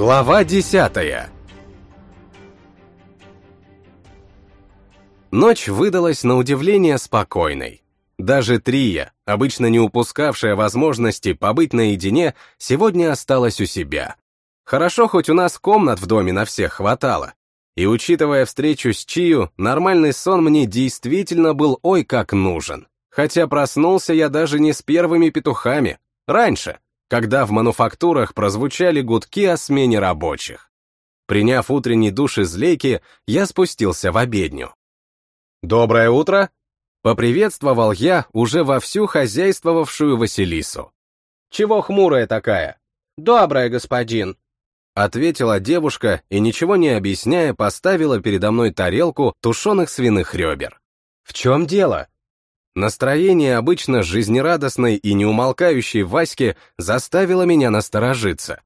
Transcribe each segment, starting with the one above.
Глава десятая Ночь выдалась на удивление спокойной. Даже Трия, обычно не упускавшая возможности побыть наедине, сегодня осталась у себя. Хорошо, хоть у нас комнат в доме на всех хватало. И учитывая встречу с Чию, нормальный сон мне действительно был ой как нужен. Хотя проснулся я даже не с первыми петухами, раньше, когда в мануфактурах прозвучали гудки о смене рабочих. Приняв утренний душ из лейки, я спустился в обедню. «Доброе утро!» — поприветствовал я уже вовсю хозяйствовавшую Василису. «Чего хмурая такая?» «Доброе, господин», — ответила девушка и, ничего не объясняя, поставила передо мной тарелку тушеных свиных ребер. «В чем дело?» Настроение обычно жизнерадостной и неумолкающей Васьки заставило меня насторожиться.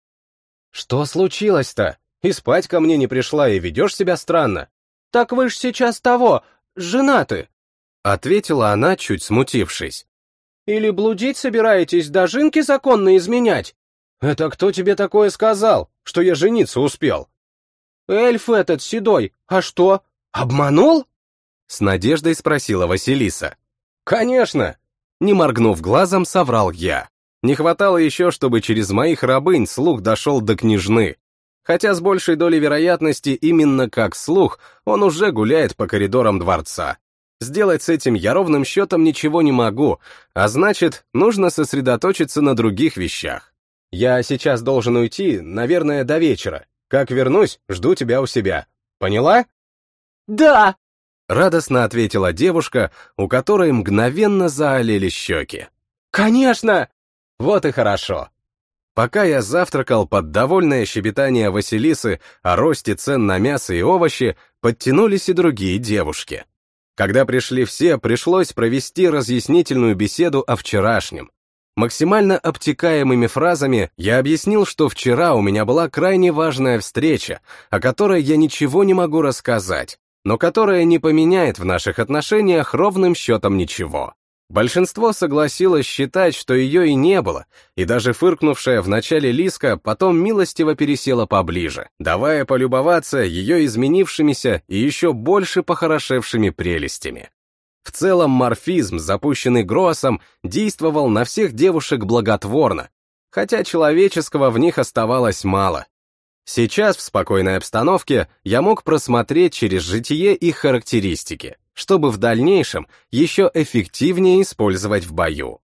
«Что случилось-то? И спать ко мне не пришла, и ведешь себя странно». «Так вы ж сейчас того, женаты», — ответила она, чуть смутившись. «Или блудить собираетесь, дожинки законно изменять?» «Это кто тебе такое сказал, что я жениться успел?» «Эльф этот, седой, а что, обманул?» С надеждой спросила Василиса. «Конечно!» Не моргнув глазом, соврал я. Не хватало еще, чтобы через моих рабынь слух дошел до княжны. Хотя с большей долей вероятности именно как слух он уже гуляет по коридорам дворца. Сделать с этим я ровным счетом ничего не могу, а значит, нужно сосредоточиться на других вещах. Я сейчас должен уйти, наверное, до вечера. Как вернусь, жду тебя у себя. Поняла? Да! Радостно ответила девушка, у которой мгновенно заолели щеки. «Конечно!» «Вот и хорошо!» Пока я завтракал под довольное щебетание Василисы о росте цен на мясо и овощи, подтянулись и другие девушки. Когда пришли все, пришлось провести разъяснительную беседу о вчерашнем. Максимально обтекаемыми фразами я объяснил, что вчера у меня была крайне важная встреча, о которой я ничего не могу рассказать, но которая не поменяет в наших отношениях ровным счетом ничего. Большинство согласилось считать, что ее и не было, и даже фыркнувшая в начале Лиска потом милостиво пересела поближе, давая полюбоваться ее изменившимися и еще больше похорошевшими прелестями. В целом морфизм, запущенный Гроссом, действовал на всех девушек благотворно, хотя человеческого в них оставалось мало, Сейчас в спокойной обстановке я мог просмотреть через житие их характеристики, чтобы в дальнейшем еще эффективнее использовать в бою.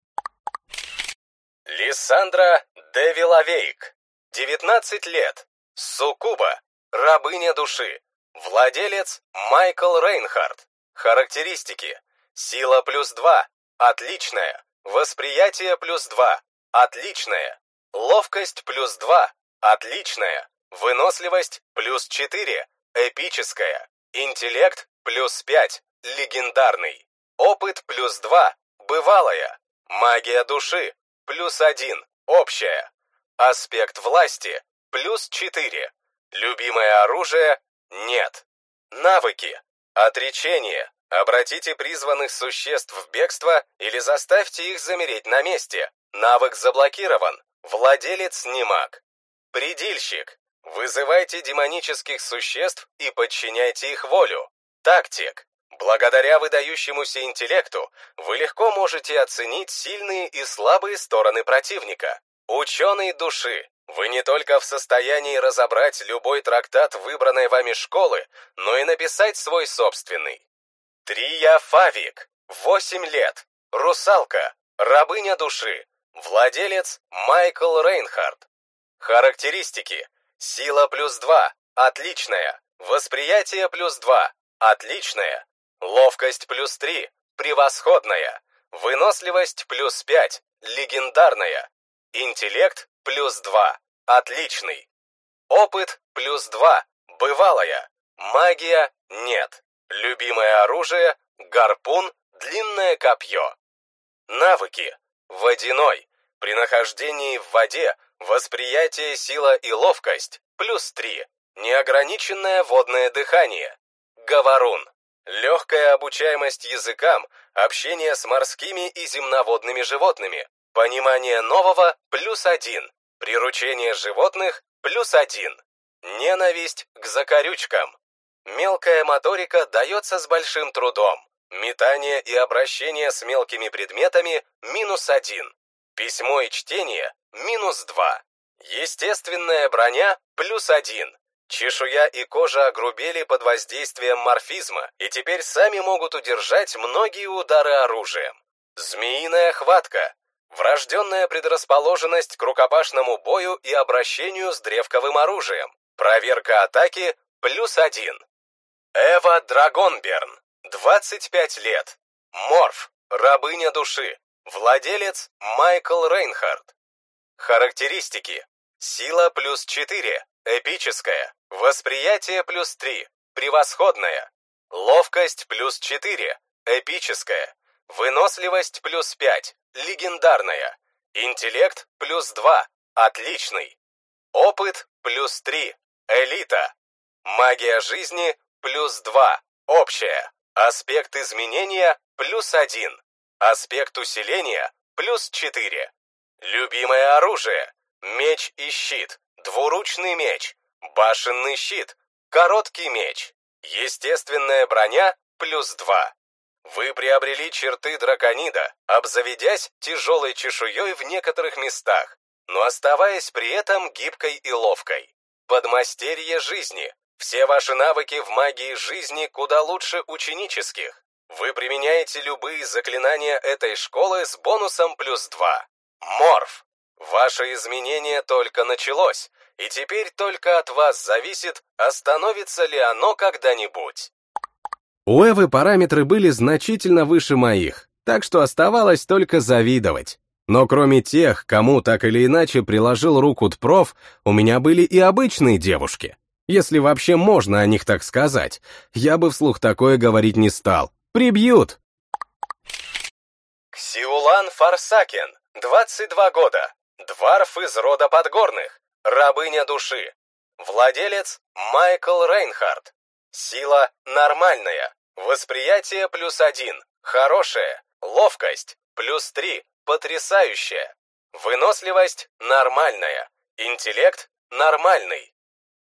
Лиссандра Девилавейк, 19 лет, Сукуба, рабыня души, владелец Майкл Рейнхард, характеристики, сила плюс 2, отличная, восприятие плюс 2, отличная, ловкость плюс 2, отличная, Выносливость плюс 4, эпическая. Интеллект плюс 5, легендарный. Опыт плюс 2, бывалая. Магия души плюс 1, общая. Аспект власти плюс 4. Любимое оружие нет. Навыки. Отречение. Обратите призванных существ в бегство или заставьте их замереть на месте. Навык заблокирован. Владелец не маг. Предильщик. Вызывайте демонических существ и подчиняйте их волю. Тактик. Благодаря выдающемуся интеллекту вы легко можете оценить сильные и слабые стороны противника. Ученый души. Вы не только в состоянии разобрать любой трактат выбранной вами школы, но и написать свой собственный. Трия Фавик. 8 лет. Русалка. Рабыня души. Владелец Майкл Рейнхард. Характеристики. Сила плюс 2. Отличная. Восприятие плюс 2. Отличная. Ловкость плюс 3. Превосходная. Выносливость плюс 5. Легендарная. Интеллект плюс 2. Отличный. Опыт плюс 2. Бывалая. Магия нет. Любимое оружие гарпун, длинное копье. Навыки. Водяной. При нахождении в воде Восприятие, сила и ловкость – плюс 3. Неограниченное водное дыхание. Говорун. Легкая обучаемость языкам, общение с морскими и земноводными животными. Понимание нового – плюс 1. Приручение животных – плюс один. Ненависть к закорючкам. Мелкая моторика дается с большим трудом. Метание и обращение с мелкими предметами – минус один. Письмо и чтение – минус два. Естественная броня – плюс один. Чешуя и кожа огрубели под воздействием морфизма и теперь сами могут удержать многие удары оружием. Змеиная хватка. Врожденная предрасположенность к рукопашному бою и обращению с древковым оружием. Проверка атаки – плюс один. Эва Драгонберн. 25 лет. Морф. Рабыня души. Владелец Майкл Рейнхард. Характеристики. Сила плюс 4. Эпическая. Восприятие плюс 3. Превосходная. Ловкость плюс 4. Эпическая. Выносливость плюс 5. Легендарная. Интеллект плюс 2. Отличный. Опыт плюс 3. Элита. Магия жизни плюс 2. Общая. Аспект изменения плюс 1. Аспект усиления плюс 4. Любимое оружие. Меч и щит. Двуручный меч. Башенный щит. Короткий меч. Естественная броня плюс 2. Вы приобрели черты драконида, обзаведясь тяжелой чешуей в некоторых местах, но оставаясь при этом гибкой и ловкой. Подмастерье жизни. Все ваши навыки в магии жизни куда лучше ученических. Вы применяете любые заклинания этой школы с бонусом плюс 2. Морф. Ваше изменение только началось, и теперь только от вас зависит, остановится ли оно когда-нибудь. У Эвы параметры были значительно выше моих, так что оставалось только завидовать. Но кроме тех, кому так или иначе приложил руку Тпроф, у меня были и обычные девушки. Если вообще можно о них так сказать. Я бы вслух такое говорить не стал. Прибьют! Ксиулан Фарсакен, 22 года. Дварф из рода Подгорных. Рабыня души. Владелец Майкл Рейнхард. Сила нормальная. Восприятие плюс один. Хорошее. Ловкость плюс три. Потрясающая. Выносливость нормальная. Интеллект нормальный.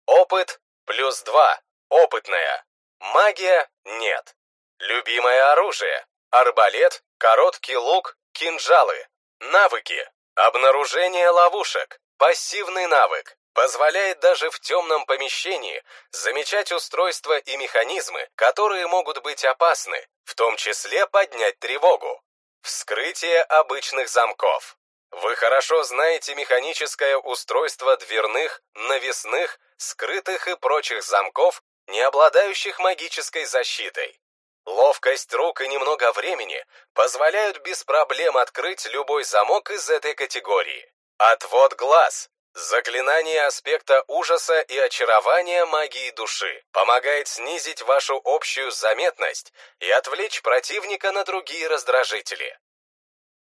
Опыт плюс два. Опытная. Магия нет. Любимое оружие. Арбалет, короткий лук, кинжалы. Навыки. Обнаружение ловушек. Пассивный навык. Позволяет даже в темном помещении замечать устройства и механизмы, которые могут быть опасны, в том числе поднять тревогу. Вскрытие обычных замков. Вы хорошо знаете механическое устройство дверных, навесных, скрытых и прочих замков, не обладающих магической защитой. Ловкость рук и немного времени позволяют без проблем открыть любой замок из этой категории. Отвод глаз. Заклинание аспекта ужаса и очарования магии души помогает снизить вашу общую заметность и отвлечь противника на другие раздражители.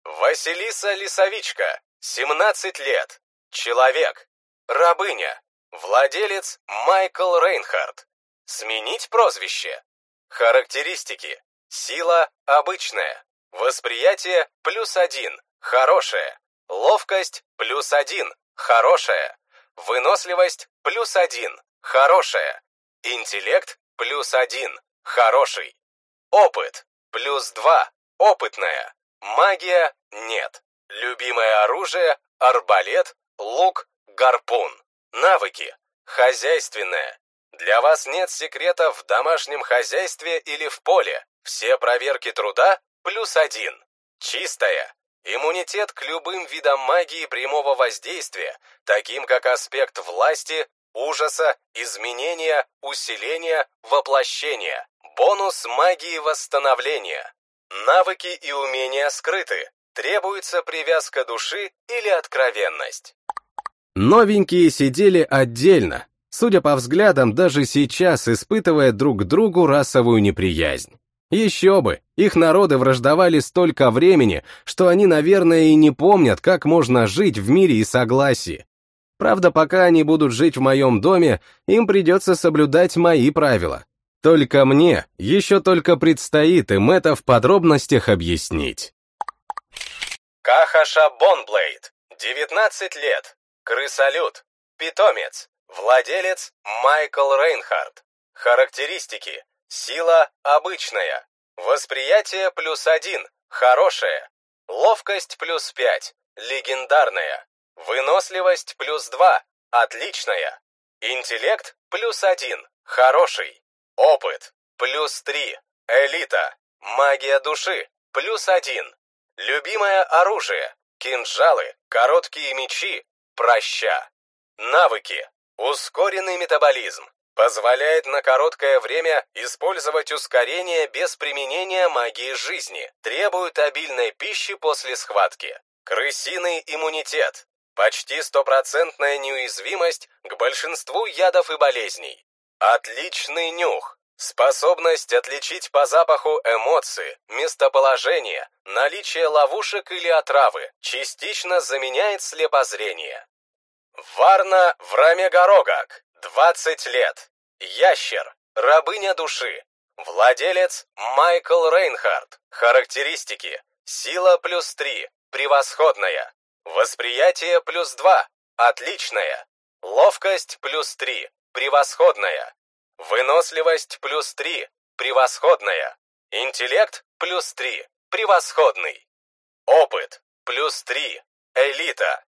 Василиса Лисовичка, 17 лет, человек, рабыня, владелец Майкл Рейнхард. Сменить прозвище. Характеристики. Сила обычная. Восприятие плюс один, хорошее. Ловкость плюс один, хорошая. Выносливость плюс один, хорошая. Интеллект плюс один, хороший. Опыт плюс два, опытная. Магия нет. Любимое оружие арбалет, лук, гарпун. Навыки. Хозяйственное. Для вас нет секретов в домашнем хозяйстве или в поле. Все проверки труда плюс один. Чистая. Иммунитет к любым видам магии прямого воздействия, таким как аспект власти, ужаса, изменения, усиления, воплощения. Бонус магии восстановления. Навыки и умения скрыты. Требуется привязка души или откровенность. Новенькие сидели отдельно, судя по взглядам, даже сейчас испытывая друг к другу расовую неприязнь. Еще бы, их народы враждовали столько времени, что они, наверное, и не помнят, как можно жить в мире и согласии. Правда, пока они будут жить в моем доме, им придется соблюдать мои правила. Только мне еще только предстоит им это в подробностях объяснить. Кахаша Бонблейд, 19 лет, крысолют, питомец, Владелец Майкл Рейнхард. Характеристики. Сила обычная. Восприятие плюс один. Хорошее. Ловкость плюс пять. Легендарная. Выносливость плюс два. Отличная. Интеллект плюс один. Хороший. Опыт плюс три. Элита. Магия души плюс один. Любимое оружие. Кинжалы, короткие мечи, проща. Навыки. Ускоренный метаболизм. Позволяет на короткое время использовать ускорение без применения магии жизни. Требует обильной пищи после схватки. Крысиный иммунитет. Почти стопроцентная неуязвимость к большинству ядов и болезней. Отличный нюх. Способность отличить по запаху эмоции, местоположение, наличие ловушек или отравы частично заменяет слепозрение. Варна Врамегорогак, 20 лет. Ящер, рабыня души. Владелец Майкл Рейнхард. Характеристики. Сила плюс 3, превосходная. Восприятие плюс 2, отличная. Ловкость плюс 3, превосходная. Выносливость плюс 3, превосходная. Интеллект плюс 3, превосходный. Опыт плюс 3, элита.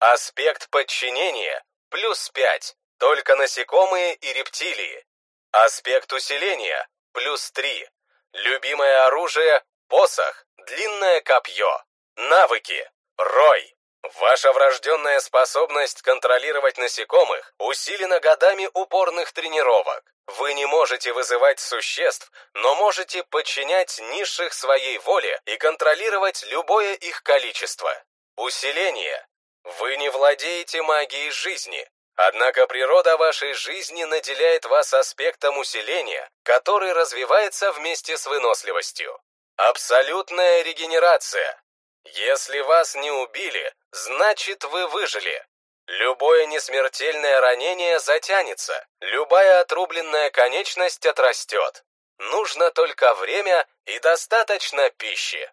Аспект подчинения плюс 5, только насекомые и рептилии. Аспект усиления плюс 3. Любимое оружие посох, длинное копье. Навыки рой. Ваша врожденная способность контролировать насекомых усилена годами упорных тренировок. Вы не можете вызывать существ, но можете подчинять низших своей воле и контролировать любое их количество. Усиление. Вы не владеете магией жизни, однако природа вашей жизни наделяет вас аспектом усиления, который развивается вместе с выносливостью. Абсолютная регенерация. Если вас не убили, значит вы выжили. Любое несмертельное ранение затянется, любая отрубленная конечность отрастет. Нужно только время и достаточно пищи.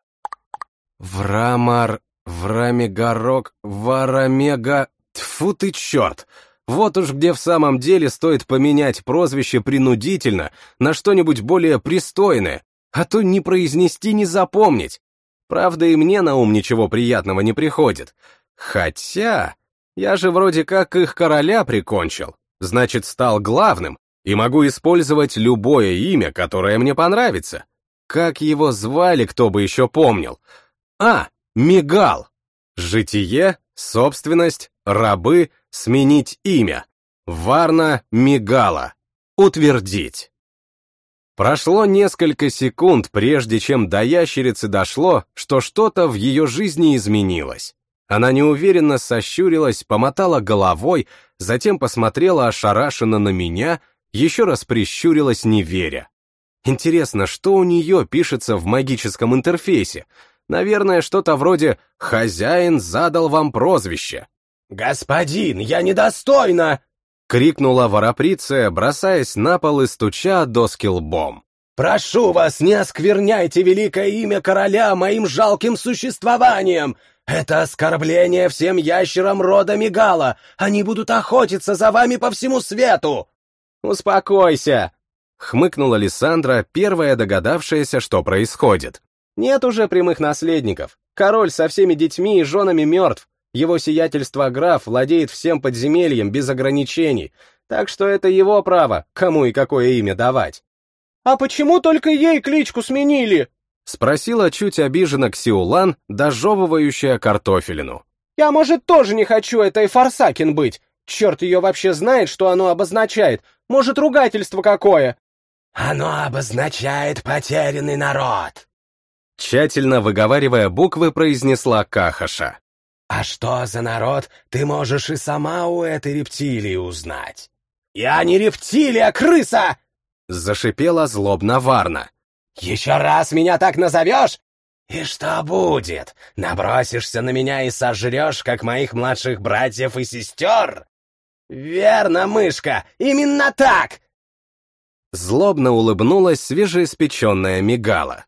Врамар, Врамегорок, Варамега... Тьфу ты черт! Вот уж где в самом деле стоит поменять прозвище принудительно на что-нибудь более пристойное, а то не произнести, не запомнить. Правда, и мне на ум ничего приятного не приходит. Хотя, я же вроде как их короля прикончил, значит, стал главным, и могу использовать любое имя, которое мне понравится. Как его звали, кто бы еще помнил? А, Мигал. Житие, собственность, рабы, сменить имя. Варна Мигала. Утвердить. Прошло несколько секунд, прежде чем до ящерицы дошло, что что-то в ее жизни изменилось. Она неуверенно сощурилась, помотала головой, затем посмотрела ошарашенно на меня, еще раз прищурилась, не веря. Интересно, что у нее пишется в магическом интерфейсе? Наверное, что-то вроде «Хозяин задал вам прозвище». «Господин, я недостойна!» — крикнула вороприция, бросаясь на пол и стуча доски лбом. «Прошу вас, не оскверняйте великое имя короля моим жалким существованием! Это оскорбление всем ящерам рода Мигала! Они будут охотиться за вами по всему свету!» «Успокойся!» — хмыкнула Лиссандра, первая догадавшаяся, что происходит. «Нет уже прямых наследников. Король со всеми детьми и женами мертв. Его сиятельство граф владеет всем подземельем без ограничений, так что это его право, кому и какое имя давать. «А почему только ей кличку сменили?» — спросила чуть обиженно Ксиулан, дожевывающая картофелину. «Я, может, тоже не хочу этой Форсакин быть. Черт ее вообще знает, что оно обозначает. Может, ругательство какое?» «Оно обозначает потерянный народ», Тщательно выговаривая буквы, произнесла Кахаша. А что за народ, ты можешь и сама у этой рептилии узнать. Я не рептилия, крыса! Зашипела злобно Варна. Еще раз меня так назовешь? И что будет? Набросишься на меня и сожрешь, как моих младших братьев и сестер? Верно, мышка, именно так! Злобно улыбнулась свежеиспеченная мигала.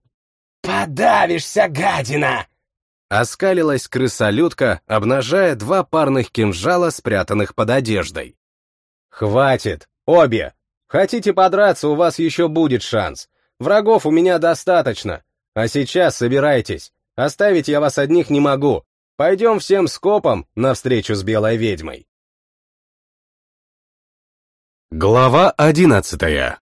«Подавишься, гадина!» Оскалилась крысолютка, обнажая два парных кинжала, спрятанных под одеждой. Хватит, обе. Хотите подраться, у вас еще будет шанс. Врагов у меня достаточно. А сейчас собирайтесь. Оставить я вас одних не могу. Пойдем всем скопом навстречу с белой ведьмой. Глава одиннадцатая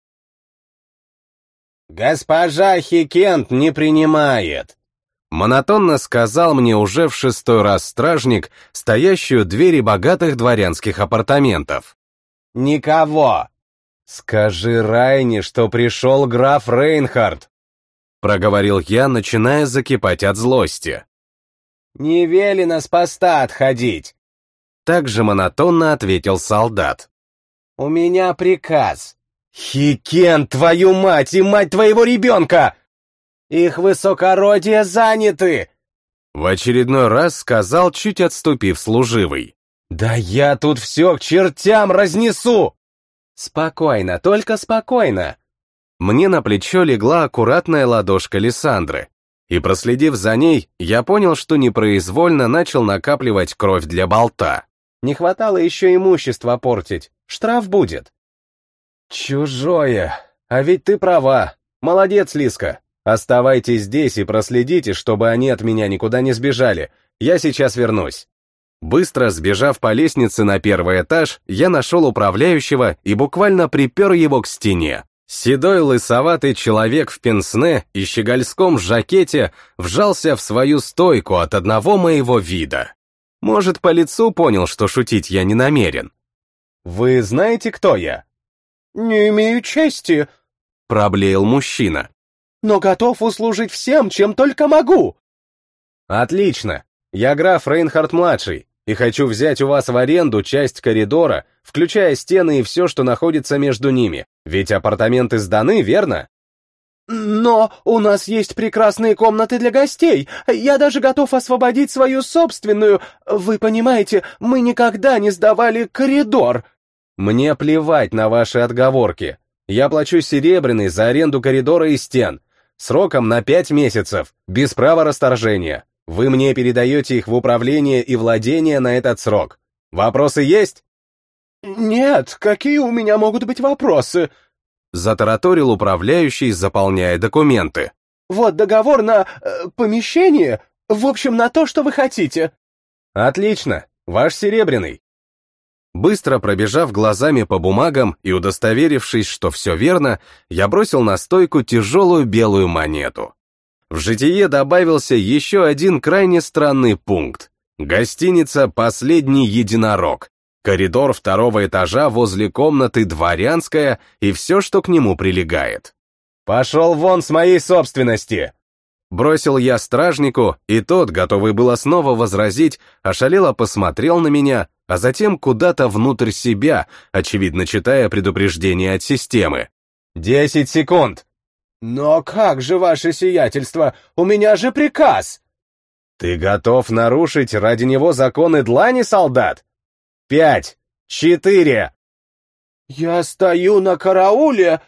«Госпожа Хикент не принимает», — монотонно сказал мне уже в шестой раз стражник, стоящий у двери богатых дворянских апартаментов. «Никого!» «Скажи Райне, что пришел граф Рейнхард», — проговорил я, начиная закипать от злости. «Не велено с поста отходить», — также монотонно ответил солдат. «У меня приказ». «Хикен, твою мать и мать твоего ребенка!» «Их высокородие заняты!» В очередной раз сказал, чуть отступив служивый. «Да я тут все к чертям разнесу!» «Спокойно, только спокойно!» Мне на плечо легла аккуратная ладошка Лиссандры, и, проследив за ней, я понял, что непроизвольно начал накапливать кровь для болта. Не хватало еще имущество портить, штраф будет. Чужое. А ведь ты права. Молодец, Лиска. Оставайтесь здесь и проследите, чтобы они от меня никуда не сбежали. Я сейчас вернусь. Быстро сбежав по лестнице на первый этаж, я нашел управляющего и буквально припер его к стене. Седой лысоватый человек в пенсне и щегольском жакете вжался в свою стойку от одного моего вида. Может, по лицу понял, что шутить я не намерен. «Вы знаете, кто я?» «Не имею чести», — проблеял мужчина. «Но готов услужить всем, чем только могу». «Отлично. Я граф Рейнхард-младший, и хочу взять у вас в аренду часть коридора, включая стены и все, что находится между ними. Ведь апартаменты сданы, верно?» «Но у нас есть прекрасные комнаты для гостей. Я даже готов освободить свою собственную. Вы понимаете, мы никогда не сдавали коридор». «Мне плевать на ваши отговорки. Я плачу серебряный за аренду коридора и стен. Сроком на пять месяцев, без права расторжения. Вы мне передаете их в управление и владение на этот срок. Вопросы есть?» «Нет, какие у меня могут быть вопросы?» Затараторил управляющий, заполняя документы. «Вот договор на э, помещение, в общем, на то, что вы хотите». «Отлично, ваш серебряный». Быстро пробежав глазами по бумагам и удостоверившись, что все верно, я бросил на стойку тяжелую белую монету. В житие добавился еще один крайне странный пункт. Гостиница «Последний единорог», коридор второго этажа возле комнаты «Дворянская» и все, что к нему прилегает. «Пошел вон с моей собственности!» Бросил я стражнику, и тот, готовый было снова возразить, ошалело посмотрел на меня, а затем куда-то внутрь себя, очевидно читая предупреждение от системы. «Десять секунд!» «Но как же, ваше сиятельство, у меня же приказ!» «Ты готов нарушить ради него законы длани, солдат?» «Пять! Четыре!» «Я стою на карауле!»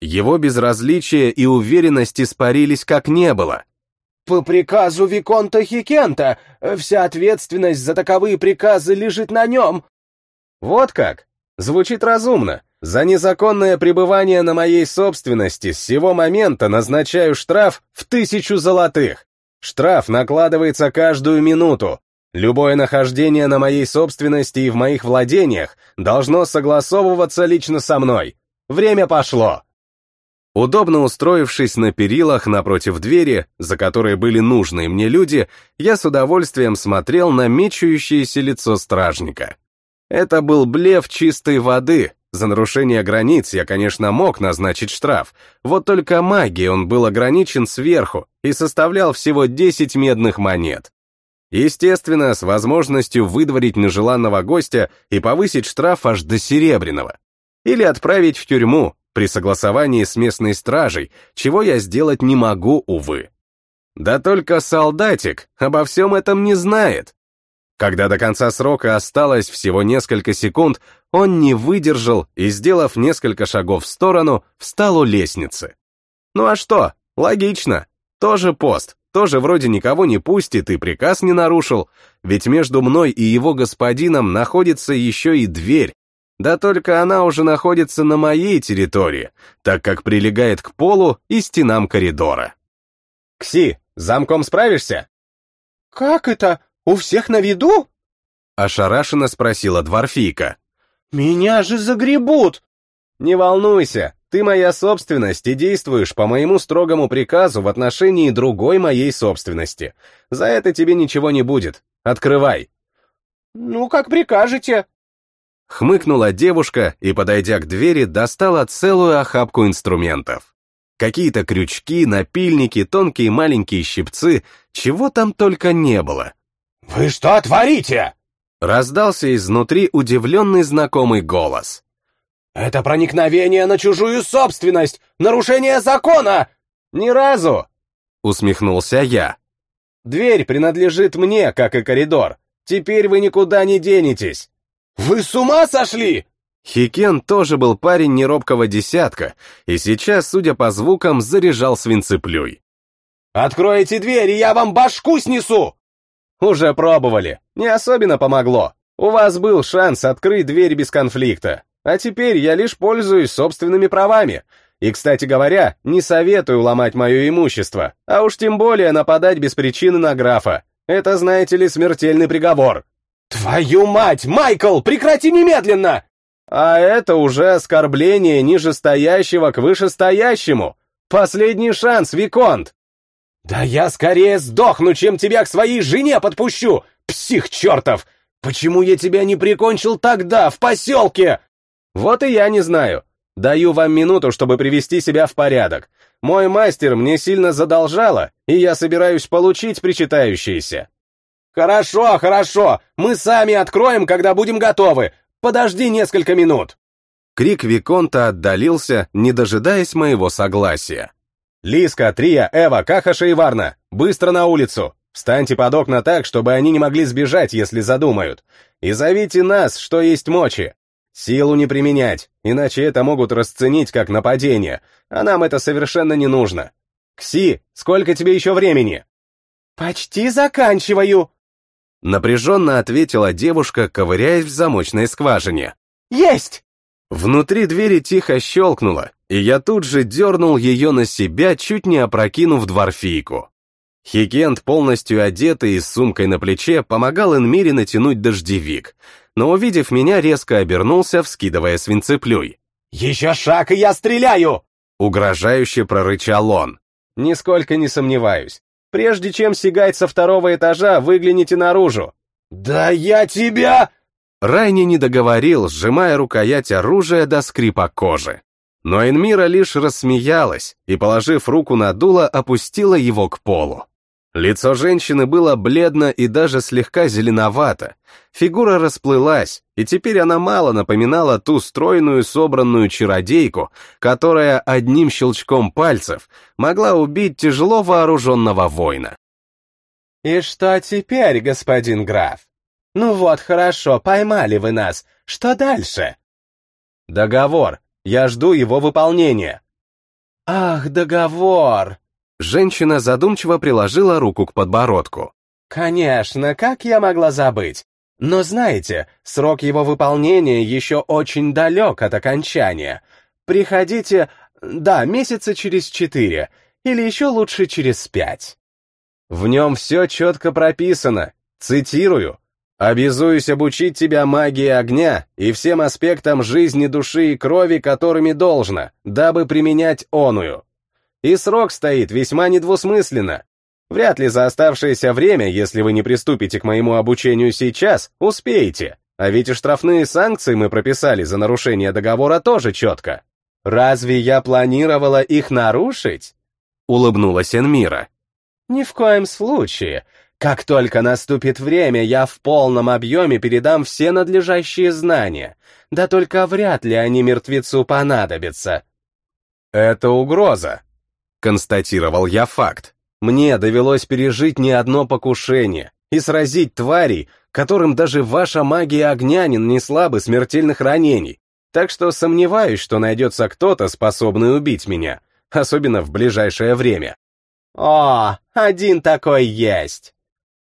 Его безразличие и уверенность испарились как не было. «По приказу Виконта Хикента вся ответственность за таковые приказы лежит на нем». «Вот как? Звучит разумно. За незаконное пребывание на моей собственности с сего момента назначаю штраф в тысячу золотых. Штраф накладывается каждую минуту. Любое нахождение на моей собственности и в моих владениях должно согласовываться лично со мной. Время пошло. Удобно устроившись на перилах напротив двери, за которой были нужные мне люди, я с удовольствием смотрел на мечущееся лицо стражника. Это был блеф чистой воды, за нарушение границ я, конечно, мог назначить штраф, вот только магией он был ограничен сверху и составлял всего 10 медных монет. Естественно, с возможностью выдворить нежеланного гостя и повысить штраф аж до серебряного. Или отправить в тюрьму при согласовании с местной стражей, чего я сделать не могу, увы. Да только солдатик обо всем этом не знает. Когда до конца срока осталось всего несколько секунд, он не выдержал и, сделав несколько шагов в сторону, встал у лестницы. Ну а что? Логично. Тоже пост, тоже вроде никого не пустит и приказ не нарушил, ведь между мной и его господином находится еще и дверь, Да только она уже находится на моей территории, так как прилегает к полу и стенам коридора. «Кси, замком справишься?» «Как это? У всех на виду?» Ошарашенно спросила дворфийка. «Меня же загребут!» «Не волнуйся, ты моя собственность и действуешь по моему строгому приказу в отношении другой моей собственности. За это тебе ничего не будет. Открывай». «Ну, как прикажете», Хмыкнула девушка и, подойдя к двери, достала целую охапку инструментов. Какие-то крючки, напильники, тонкие маленькие щипцы, чего там только не было. «Вы что творите?» Раздался изнутри удивленный знакомый голос. «Это проникновение на чужую собственность! Нарушение закона!» «Ни разу!» — усмехнулся я. «Дверь принадлежит мне, как и коридор. Теперь вы никуда не денетесь!» «Вы с ума сошли?» Хикен тоже был парень неробкого десятка, и сейчас, судя по звукам, заряжал свинцеплюй. «Откройте дверь, и я вам башку снесу!» «Уже пробовали. Не особенно помогло. У вас был шанс открыть дверь без конфликта. А теперь я лишь пользуюсь собственными правами. И, кстати говоря, не советую ломать мое имущество, а уж тем более нападать без причины на графа. Это, знаете ли, смертельный приговор». «Твою мать, Майкл, прекрати немедленно!» А это уже оскорбление нижестоящего к вышестоящему. Последний шанс, Виконт. Да я скорее сдохну, чем тебя к своей жене подпущу, псих чертов! Почему я тебя не прикончил тогда, в поселке? Вот и я не знаю. Даю вам минуту, чтобы привести себя в порядок. Мой мастер мне сильно задолжала, и я собираюсь получить причитающиеся. «Хорошо, хорошо, мы сами откроем, когда будем готовы. Подожди несколько минут!» Крик Виконта отдалился, не дожидаясь моего согласия. «Лиска, Трия, Эва, Кахаша и Варна, быстро на улицу! Встаньте под окна так, чтобы они не могли сбежать, если задумают. И зовите нас, что есть мочи. Силу не применять, иначе это могут расценить как нападение, а нам это совершенно не нужно. Кси, сколько тебе еще времени?» «Почти заканчиваю», Напряженно ответила девушка, ковыряясь в замочной скважине. «Есть!» Внутри двери тихо щелкнуло, и я тут же дернул ее на себя, чуть не опрокинув дворфийку. Хикент, полностью одетый и с сумкой на плече, помогал Энмире натянуть дождевик, но, увидев меня, резко обернулся, вскидывая свинцеплюй. «Еще шаг, и я стреляю!» Угрожающе прорычал он. «Нисколько не сомневаюсь. Прежде чем сигать со второго этажа, выгляните наружу. Да я тебя... Райни не договорил, сжимая рукоять оружия до скрипа кожи. Но Энмира лишь рассмеялась и, положив руку на дуло, опустила его к полу. Лицо женщины было бледно и даже слегка зеленовато. Фигура расплылась, и теперь она мало напоминала ту стройную собранную чародейку, которая одним щелчком пальцев могла убить тяжело вооруженного воина. «И что теперь, господин граф? Ну вот, хорошо, поймали вы нас. Что дальше?» «Договор. Я жду его выполнения». «Ах, договор!» Женщина задумчиво приложила руку к подбородку. «Конечно, как я могла забыть? Но знаете, срок его выполнения еще очень далек от окончания. Приходите, да, месяца через четыре, или еще лучше через пять». В нем все четко прописано. Цитирую. «Обязуюсь обучить тебя магии огня и всем аспектам жизни, души и крови, которыми должно, дабы применять оную. И срок стоит весьма недвусмысленно. Вряд ли за оставшееся время, если вы не приступите к моему обучению сейчас, успеете. А ведь и штрафные санкции мы прописали за нарушение договора тоже четко. Разве я планировала их нарушить? Улыбнулась Энмира. Ни в коем случае. Как только наступит время, я в полном объеме передам все надлежащие знания. Да только вряд ли они мертвецу понадобятся. Это угроза, Констатировал я факт. Мне довелось пережить не одно покушение и сразить тварей, которым даже ваша магия огня не нанесла бы смертельных ранений. Так что сомневаюсь, что найдется кто-то, способный убить меня, особенно в ближайшее время. «О, один такой есть!»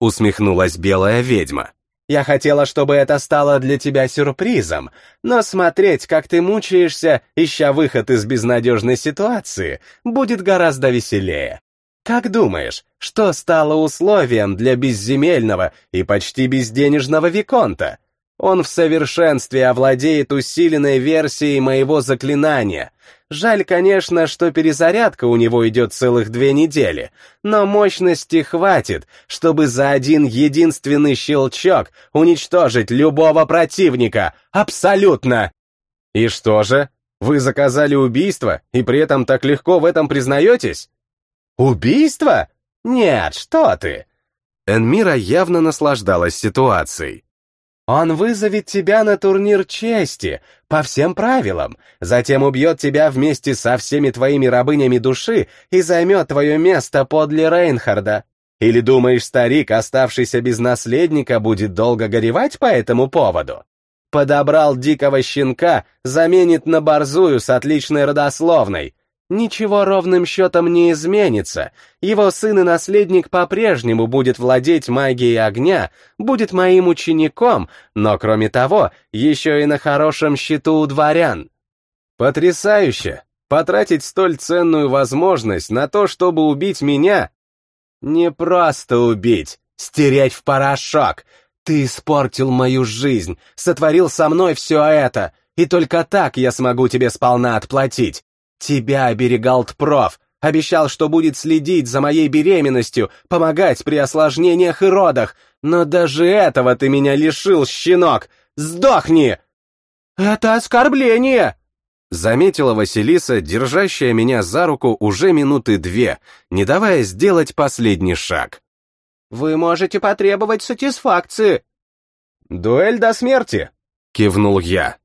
Усмехнулась белая ведьма. Я хотела, чтобы это стало для тебя сюрпризом, но смотреть, как ты мучаешься, ища выход из безнадежной ситуации, будет гораздо веселее. Как думаешь, что стало условием для безземельного и почти безденежного Виконта? Он в совершенстве овладеет усиленной версией моего заклинания. Жаль, конечно, что перезарядка у него идет целых две недели, но мощности хватит, чтобы за один единственный щелчок уничтожить любого противника. Абсолютно! И что же? Вы заказали убийство и при этом так легко в этом признаетесь? Убийство? Нет, что ты! Энмира явно наслаждалась ситуацией. Он вызовет тебя на турнир чести, по всем правилам, затем убьет тебя вместе со всеми твоими рабынями души и займет твое место подле Рейнхарда. Или думаешь, старик, оставшийся без наследника, будет долго горевать по этому поводу? Подобрал дикого щенка, заменит на борзую с отличной родословной, ничего ровным счетом не изменится. Его сын и наследник по-прежнему будет владеть магией огня, будет моим учеником, но, кроме того, еще и на хорошем счету у дворян. Потрясающе! Потратить столь ценную возможность на то, чтобы убить меня? Не просто убить, стереть в порошок. Ты испортил мою жизнь, сотворил со мной все это, и только так я смогу тебе сполна отплатить. Тебя оберегал Тпров, обещал, что будет следить за моей беременностью, помогать при осложнениях и родах, но даже этого ты меня лишил, щенок! Сдохни!» «Это оскорбление!» Заметила Василиса, держащая меня за руку уже минуты две, не давая сделать последний шаг. «Вы можете потребовать сатисфакции». «Дуэль до смерти», — кивнул я.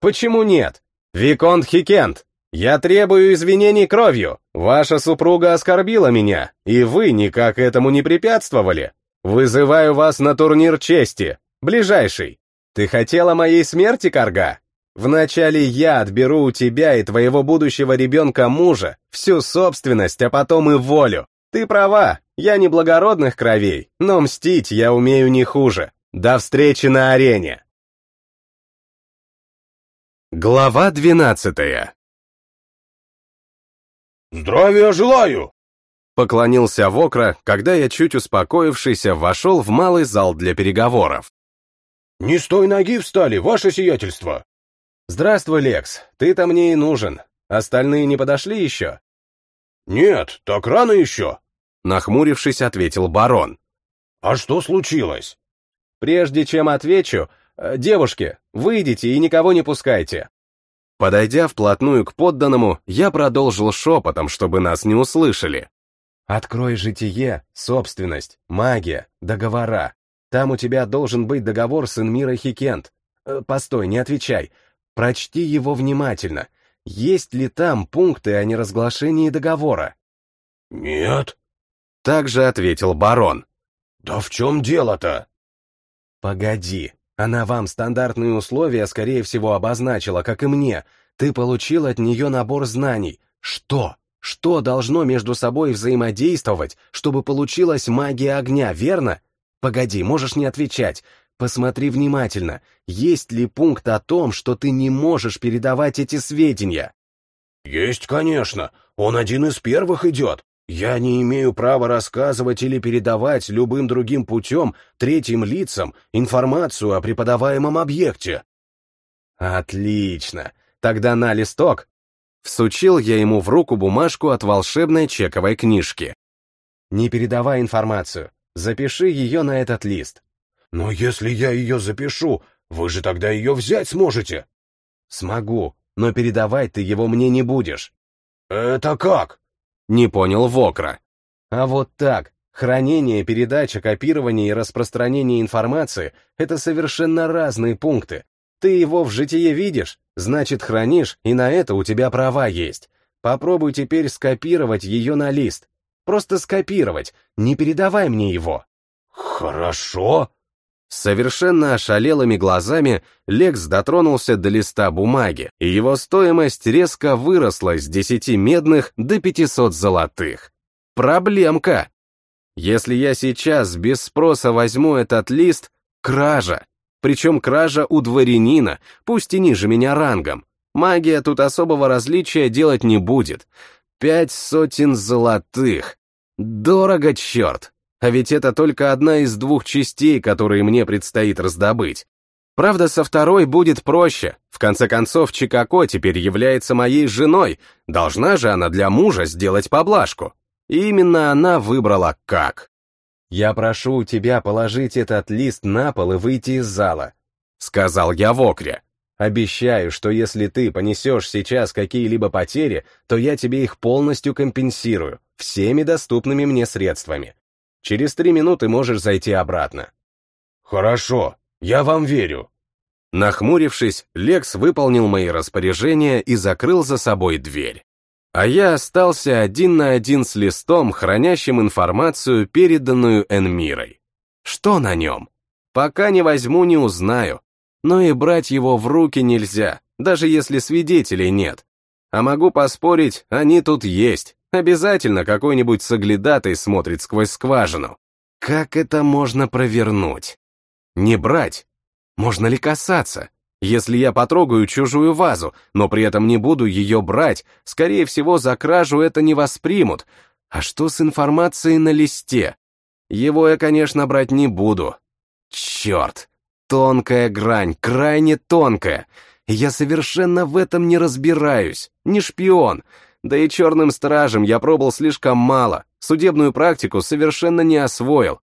«Почему нет? Виконт Хикент, «Я требую извинений кровью. Ваша супруга оскорбила меня, и вы никак этому не препятствовали. Вызываю вас на турнир чести, ближайший. Ты хотела моей смерти, Карга? Вначале я отберу у тебя и твоего будущего ребенка мужа всю собственность, а потом и волю. Ты права, я не благородных кровей, но мстить я умею не хуже. До встречи на арене!» Глава двенадцатая «Здравия желаю!» Поклонился Вокра, когда я, чуть успокоившийся, вошел в малый зал для переговоров. «Не с той ноги встали, ваше сиятельство!» «Здравствуй, Лекс, ты-то мне и нужен. Остальные не подошли еще?» «Нет, так рано еще!» Нахмурившись, ответил барон. «А что случилось?» «Прежде чем отвечу, э, девушки, выйдите и никого не пускайте. Подойдя вплотную к подданному, я продолжил шепотом, чтобы нас не услышали. «Открой житие, собственность, магия, договора. Там у тебя должен быть договор с Инмирой Хикент. Э, постой, не отвечай. Прочти его внимательно. Есть ли там пункты о неразглашении договора?» «Нет», — также ответил барон. «Да в чем дело-то?» «Погоди, она вам стандартные условия, скорее всего, обозначила, как и мне. Ты получил от нее набор знаний. Что? Что должно между собой взаимодействовать, чтобы получилась магия огня, верно? Погоди, можешь не отвечать. Посмотри внимательно, есть ли пункт о том, что ты не можешь передавать эти сведения? Есть, конечно. Он один из первых идет. Я не имею права рассказывать или передавать любым другим путем третьим лицам информацию о преподаваемом объекте. Отлично. Тогда на листок. Всучил я ему в руку бумажку от волшебной чековой книжки. Не передавай информацию. Запиши ее на этот лист. Но если я ее запишу, вы же тогда ее взять сможете. Смогу, но передавать ты его мне не будешь. Это как? Не понял Вокра. А вот так. Хранение, передача, копирование и распространение информации — это совершенно разные пункты. Ты его в житие видишь, значит, хранишь, и на это у тебя права есть. Попробуй теперь скопировать ее на лист. Просто скопировать, не передавай мне его. Хорошо. Совершенно ошалелыми глазами Лекс дотронулся до листа бумаги, и его стоимость резко выросла с 10 медных до 500 золотых. Проблемка. Если я сейчас без спроса возьму этот лист, Кража. Причем кража у дворянина, пусть и ниже меня рангом. Магия тут особого различия делать не будет. Пять сотен золотых. Дорого, черт. А ведь это только одна из двух частей, которые мне предстоит раздобыть. Правда, со второй будет проще. В конце концов, Чикако теперь является моей женой. Должна же она для мужа сделать поблажку. И именно она выбрала как. «Я прошу у тебя положить этот лист на пол и выйти из зала», — сказал я в окре. «Обещаю, что если ты понесешь сейчас какие-либо потери, то я тебе их полностью компенсирую, всеми доступными мне средствами. Через три минуты можешь зайти обратно». «Хорошо, я вам верю». Нахмурившись, Лекс выполнил мои распоряжения и закрыл за собой дверь. А я остался один на один с листом, хранящим информацию, переданную Энмирой. Что на нем? Пока не возьму, не узнаю. Но и брать его в руки нельзя, даже если свидетелей нет. А могу поспорить, они тут есть. Обязательно какой-нибудь соглядатый смотрит сквозь скважину. Как это можно провернуть? Не брать? Можно ли касаться? Если я потрогаю чужую вазу, но при этом не буду ее брать, скорее всего, за кражу это не воспримут. А что с информацией на листе? Его я, конечно, брать не буду. Черт! Тонкая грань, крайне тонкая. Я совершенно в этом не разбираюсь, не шпион. Да и черным стражем я пробыл слишком мало, судебную практику совершенно не освоил.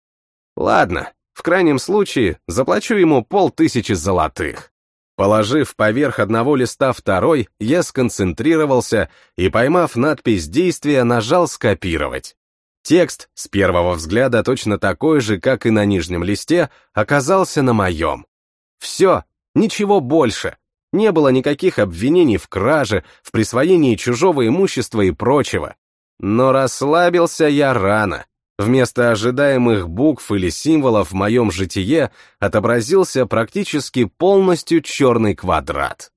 Ладно, в крайнем случае заплачу ему полтысячи золотых. Положив поверх одного листа второй, я сконцентрировался и, поймав надпись действия, нажал «Скопировать». Текст, с первого взгляда точно такой же, как и на нижнем листе, оказался на моем. Все, ничего больше. Не было никаких обвинений в краже, в присвоении чужого имущества и прочего. Но расслабился я рано. Вместо ожидаемых букв или символов в моем житие отобразился практически полностью черный квадрат.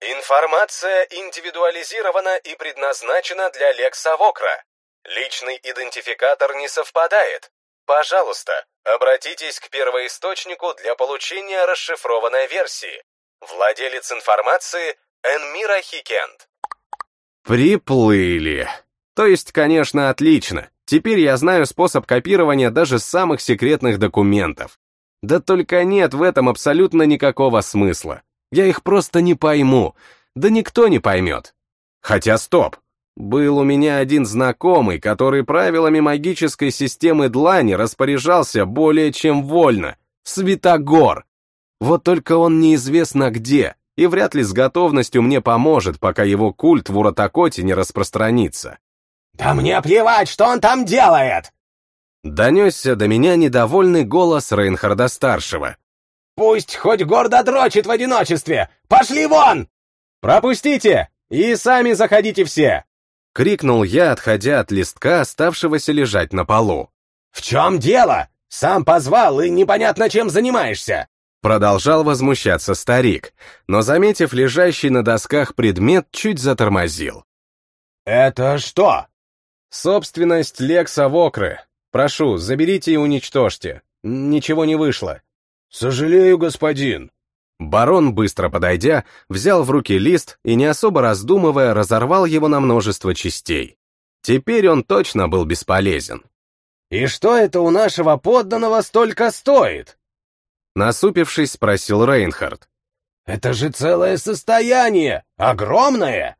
Информация индивидуализирована и предназначена для Лекса Вокра. Личный идентификатор не совпадает. Пожалуйста, обратитесь к первоисточнику для получения расшифрованной версии. Владелец информации Энмира Хикенд. Приплыли. То есть, конечно, отлично. Теперь я знаю способ копирования даже самых секретных документов. Да только нет в этом абсолютно никакого смысла. Я их просто не пойму. Да никто не поймет. Хотя стоп. Был у меня один знакомый, который правилами магической системы Длани распоряжался более чем вольно. Святогор. Вот только он неизвестно где, и вряд ли с готовностью мне поможет, пока его культ в Уратакоте не распространится. «Да мне плевать, что он там делает!» Донесся до меня недовольный голос Рейнхарда-старшего. «Пусть хоть гордо дрочит в одиночестве! Пошли вон!» «Пропустите! И сами заходите все!» — крикнул я, отходя от листка, оставшегося лежать на полу. «В чем дело? Сам позвал и непонятно чем занимаешься!» Продолжал возмущаться старик, но, заметив лежащий на досках предмет, чуть затормозил. «Это что?» «Собственность Лекса Вокры. Прошу, заберите и уничтожьте. Ничего не вышло». «Сожалею, господин». Барон, быстро подойдя, взял в руки лист и, не особо раздумывая, разорвал его на множество частей. Теперь он точно был бесполезен. «И что это у нашего подданного столько стоит?» Насупившись, спросил Рейнхард. «Это же целое состояние! Огромное!»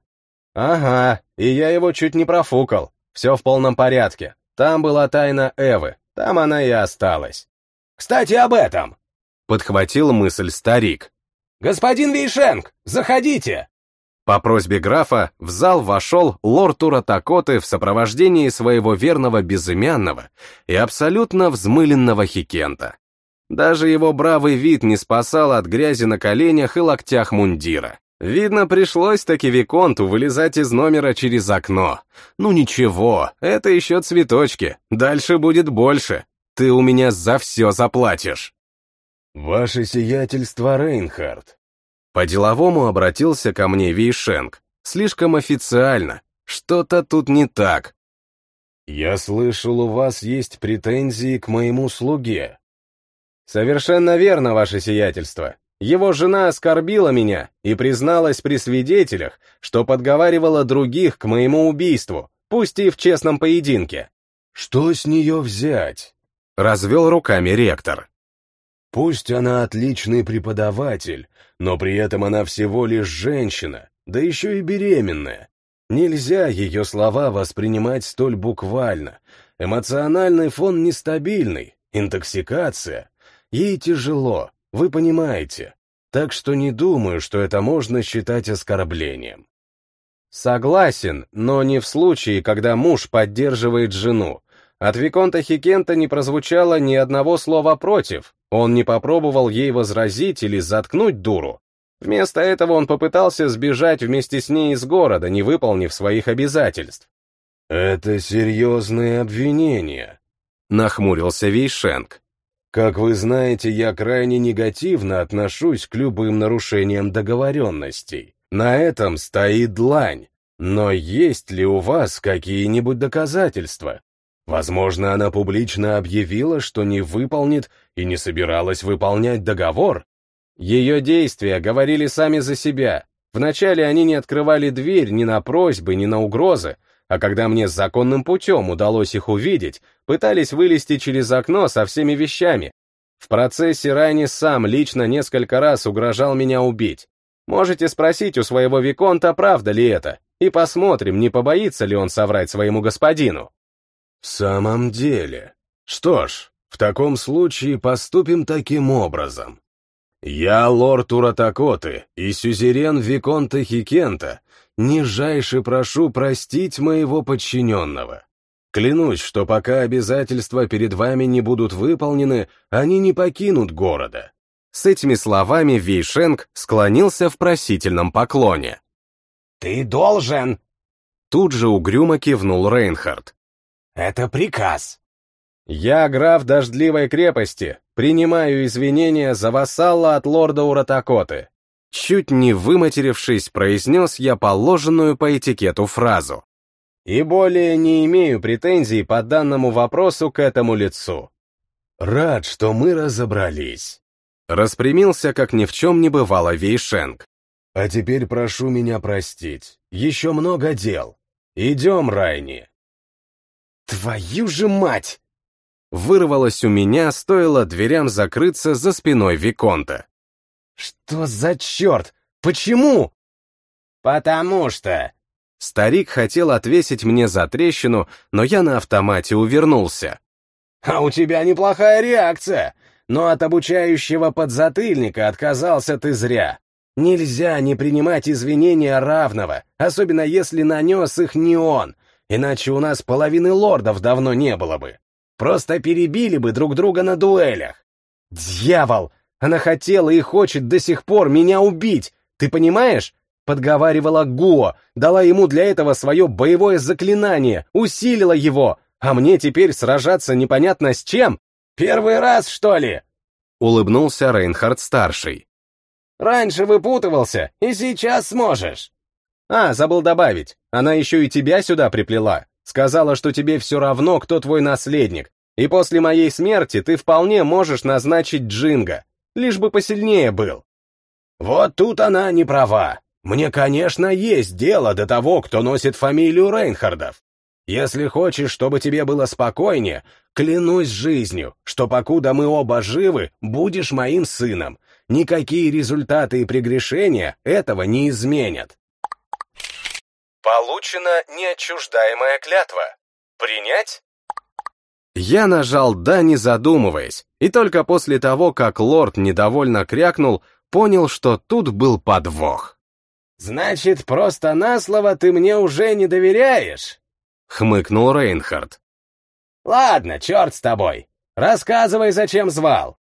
«Ага, и я его чуть не профукал. Все в полном порядке. Там была тайна Эвы, там она и осталась. Кстати, об этом!» Подхватил мысль старик. «Господин Вейшенг, заходите!» По просьбе графа в зал вошел лорд Уратакоты в сопровождении своего верного безымянного и абсолютно взмыленного Хикента. Даже его бравый вид не спасал от грязи на коленях и локтях мундира. Видно, пришлось таки Виконту вылезать из номера через окно. Ну ничего, это еще цветочки, дальше будет больше. Ты у меня за все заплатишь. Ваше сиятельство, Рейнхард. По-деловому обратился ко мне Вейшенг. Слишком официально. Что-то тут не так. Я слышал, у вас есть претензии к моему слуге. Совершенно верно, ваше сиятельство. Его жена оскорбила меня и призналась при свидетелях, что подговаривала других к моему убийству, пусть и в честном поединке. Что с нее взять? Развел руками ректор. Пусть она отличный преподаватель, но при этом она всего лишь женщина, да еще и беременная. Нельзя ее слова воспринимать столь буквально. Эмоциональный фон нестабильный, интоксикация. Ей тяжело, вы понимаете. Так что не думаю, что это можно считать оскорблением. Согласен, но не в случае, когда муж поддерживает жену. От Виконта Хикента не прозвучало ни одного слова против, он не попробовал ей возразить или заткнуть дуру. Вместо этого он попытался сбежать вместе с ней из города, не выполнив своих обязательств. «Это серьезные обвинения», — нахмурился Вейшенк. «Как вы знаете, я крайне негативно отношусь к любым нарушениям договоренностей. На этом стоит длань. Но есть ли у вас какие-нибудь доказательства? Возможно, она публично объявила, что не выполнит и не собиралась выполнять договор. Ее действия говорили сами за себя. Вначале они не открывали дверь ни на просьбы, ни на угрозы, а когда мне законным путем удалось их увидеть, пытались вылезти через окно со всеми вещами. В процессе Райни сам лично несколько раз угрожал меня убить. Можете спросить у своего Виконта, правда ли это, и посмотрим, не побоится ли он соврать своему господину. В самом деле. Что ж, в таком случае поступим таким образом. Я лорд Уратакоты и сюзерен Виконта Хикента, нижайше прошу простить моего подчиненного. Клянусь, что пока обязательства перед вами не будут выполнены, они не покинут города. С этими словами Вейшенг склонился в просительном поклоне. «Ты должен!» Тут же угрюмо кивнул Рейнхард. Это приказ. Я, граф Дождливой крепости, принимаю извинения за вассала от лорда Уратакоты. Чуть не выматерившись, произнес я положенную по этикету фразу. И более не имею претензий по данному вопросу к этому лицу. Рад, что мы разобрались. Распрямился, как ни в чем не бывало Вейшенг. А теперь прошу меня простить. Еще много дел. Идем, Райни. «Твою же мать!» Вырвалось у меня, стоило дверям закрыться за спиной Виконта. «Что за черт? Почему?» «Потому что...» Старик хотел отвесить мне за трещину, но я на автомате увернулся. «А у тебя неплохая реакция, но от обучающего подзатыльника отказался ты зря. Нельзя не принимать извинения равного, особенно если нанес их не он, Иначе у нас половины лордов давно не было бы. Просто перебили бы друг друга на дуэлях. Дьявол! Она хотела и хочет до сих пор меня убить, ты понимаешь? Подговаривала Гуо, дала ему для этого свое боевое заклинание, усилила его, а мне теперь сражаться непонятно с чем? Первый раз, что ли? Улыбнулся Рейнхард-старший. Раньше выпутывался, и сейчас сможешь. А, забыл добавить, она еще и тебя сюда приплела. Сказала, что тебе все равно, кто твой наследник, и после моей смерти ты вполне можешь назначить Джинга, лишь бы посильнее был. Вот тут она не права. Мне, конечно, есть дело до того, кто носит фамилию Рейнхардов. Если хочешь, чтобы тебе было спокойнее, клянусь жизнью, что покуда мы оба живы, будешь моим сыном. Никакие результаты и прегрешения этого не изменят. Получена неотчуждаемая клятва. Принять? Я нажал «да», не задумываясь, и только после того, как лорд недовольно крякнул, понял, что тут был подвох. «Значит, просто на слово ты мне уже не доверяешь?» — хмыкнул Рейнхард. «Ладно, черт с тобой. Рассказывай, зачем звал».